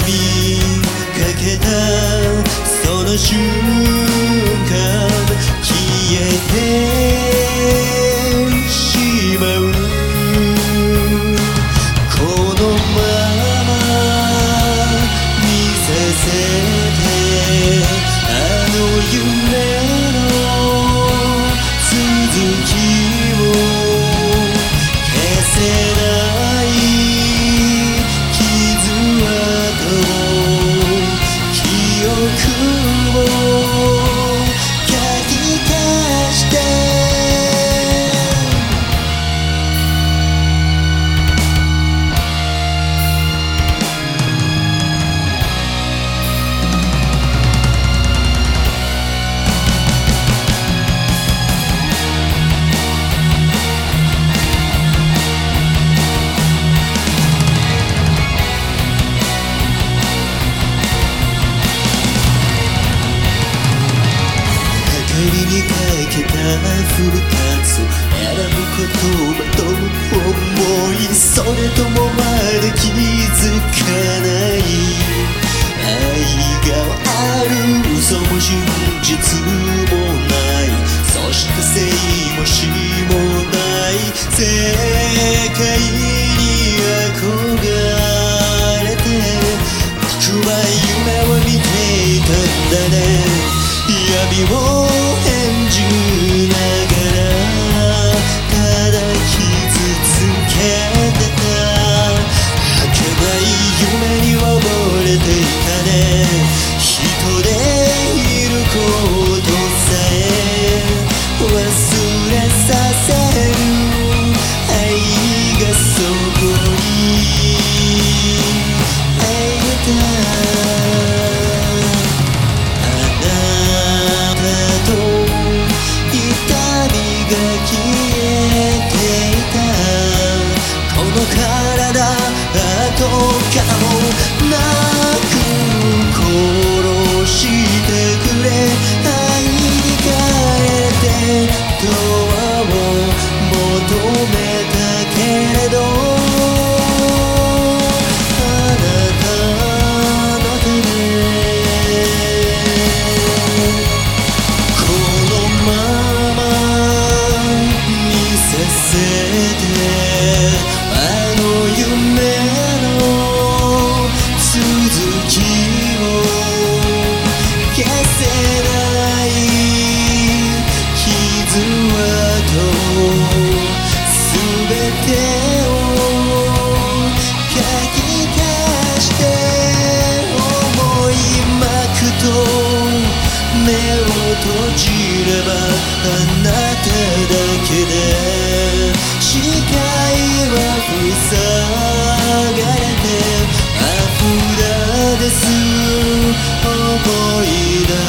かけたその瞬間消えてしまうフルカツ選ぶ言葉と思いそれともまだ気づかない愛がある嘘も真実もないそして生も死もない世界に憧れて僕は夢を見ていたんだね。闇をえていたこの体あとかもなく殺してくれ愛に変えてドア閉じればあなただけで視界は塞がれてアフラです思い出